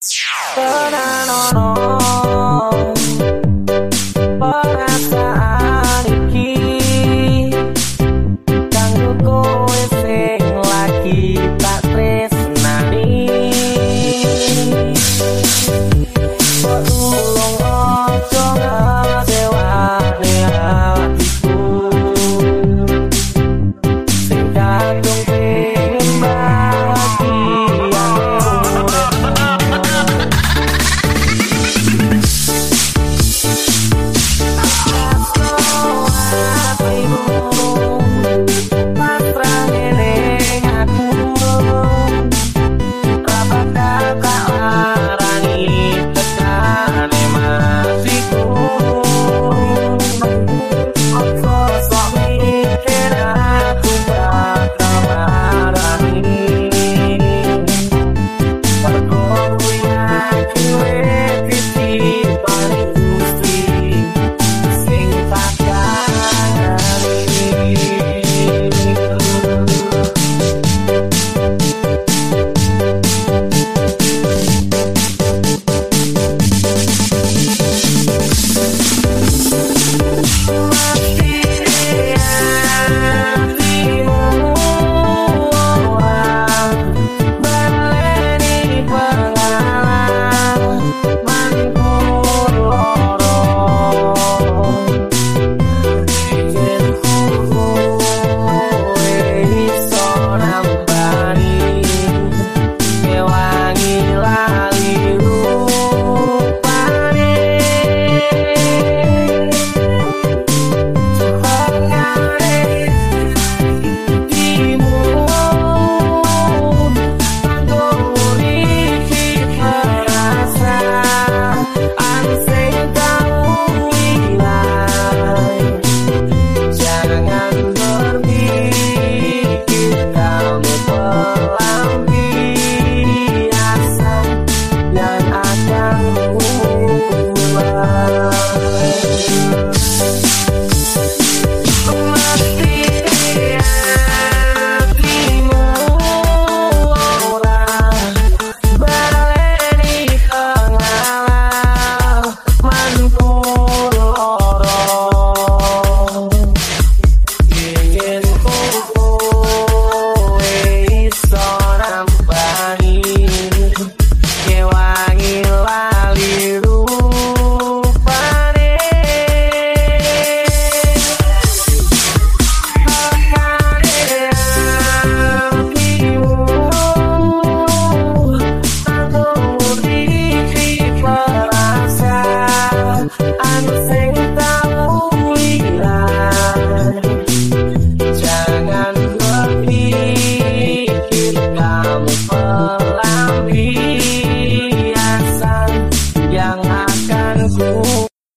No, no, no, no.